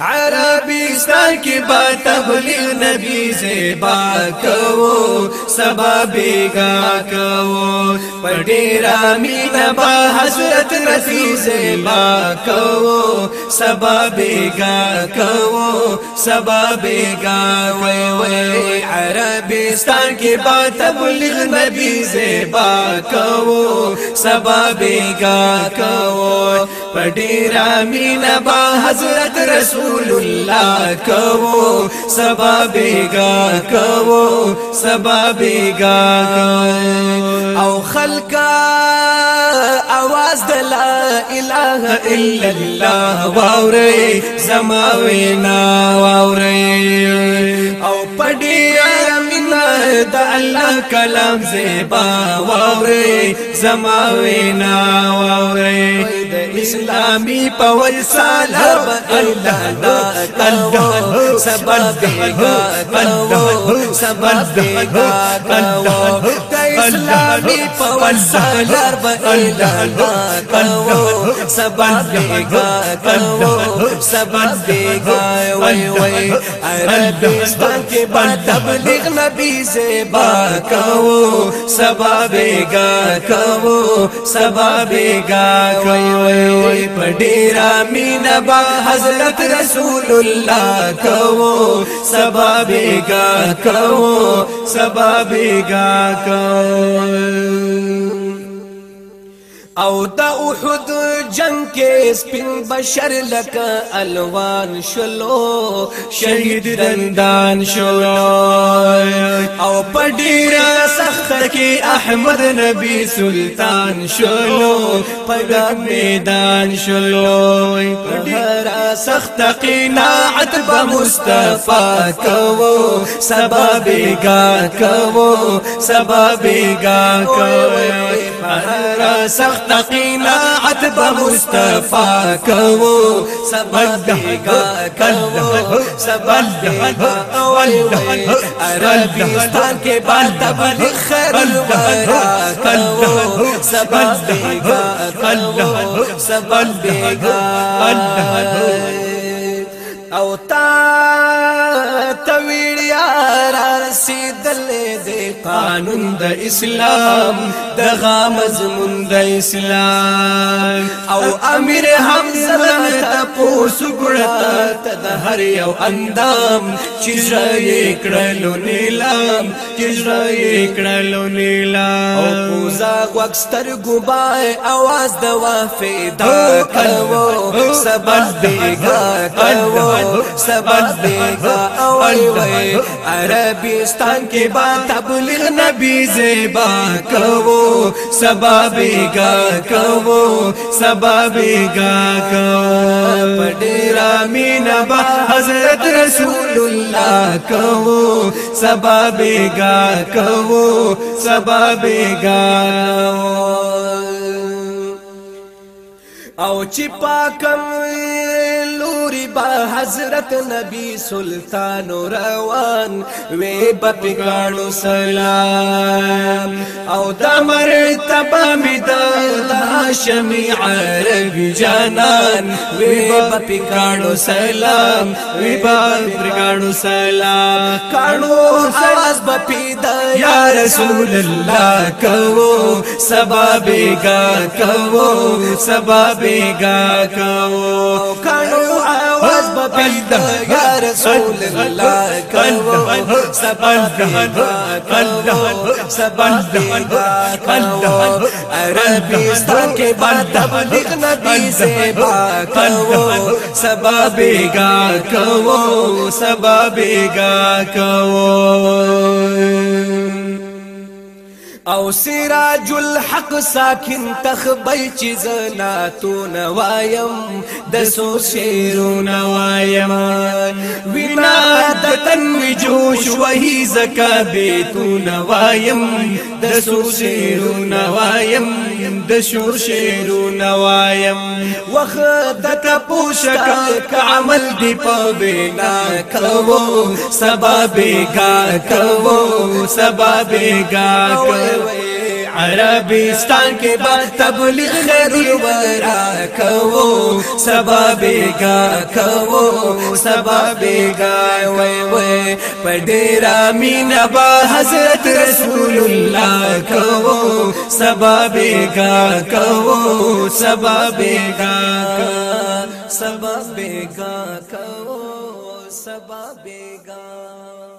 عربستان کې با تبلیغ نبی زیبا کوو سبا بیگا کوو پډیرا مینا با حضرت نبی زیبا کوو سبا بیگا کوو سبب گا وی وی عربستان کی با تبلیغ نبی زیبا کو سبب گا کو پډیرا مینا با حضرت رسول الله کو سبب گا کو سبب گا او خلقا आवाज दला इलाह इल्लल्लाह वावरे زماوینا واوري او پډي ارمینا د الله کلام زیبا واوري زماوینا واوري د اسلامي په ورساله الله الله سبحانه الله سبحانه الله اسلامي په وسالر به اعلان کوو سبب بیگا کوو سبب بیگا وای وای عربستان کې با تبلیغ نبی زیبا کوو سبب بیگا کوو سبب بیگا وای وای په ډیرا مینا با حضرت رسول الله کوو سبب بیگا کوو سبب بیگا کوو او د احد جنگ کې سپین بشر لکه الوان شلو شهید دندان شو او پډیرا اختر احمد نبی سلطان شلو پدر میدان شلو هر سخت قناعت با مصطفی کو سبا بیگا کو سبا بیگا کو دا سخت قناعت با مصطفیٰ کوو سبق دیگا کوو سبق دیگا اولوی عربستان کے بعد بل خیر الورا کوو سبق دیگا کوو سبق دیگا او تا تویڑیا را رسیدلی قانون د اسلام د غامز مون د اسلام او امیر حمزه ته پوس ګړتا ته د هر یو اندام چې ځای کړلو نیلام چې ځای کړلو نیلام او پوزا وکستر ګبای आवाज د وفادار کړو سبب بیگا کړو سبب بیگا او عربستان کې با تبلیغ نبی زیبا کوو سبا بیگا کوو سبا بیگا کوو پډیرا مینا با حضرت رسول الله کوو سبا بیگا کوو سبا بیگا او چې پاکم پوری با حضرت نبی سلطان روان وی بپکانو سلام او دا مرتبه می دا شمی عربی جانان وی بپکانو سلام وی بپکانو سلام کانو آواز بپیدا یا رسول اللہ کوو سبا بیگا کوو سبا بیگا کوو کانو الله يا رسول الله كو سبن كو سبن كو عربي ستان کے بعد تبلیغ نبی سے با کو سبب گا کو سبب گا کو او سراج الحق ساکن تخبل چیز ناتون وایم د سو شیرون وایم وطن می جوش وهی زکا بیتو نوایم د سور شیرو نوایم د شور شیرو نوایم وخت د پوشک عمل دی په بنا کوو سبب گا کوو سبب گا کوو عربستان کې با تبلیغ خیر ورا کوو سبب گا کوو سبب گا وای وای پډیرا مینا با حضرت رسول الله کوو سبب گا کوو سبب گا سبب گا کوو سبب گا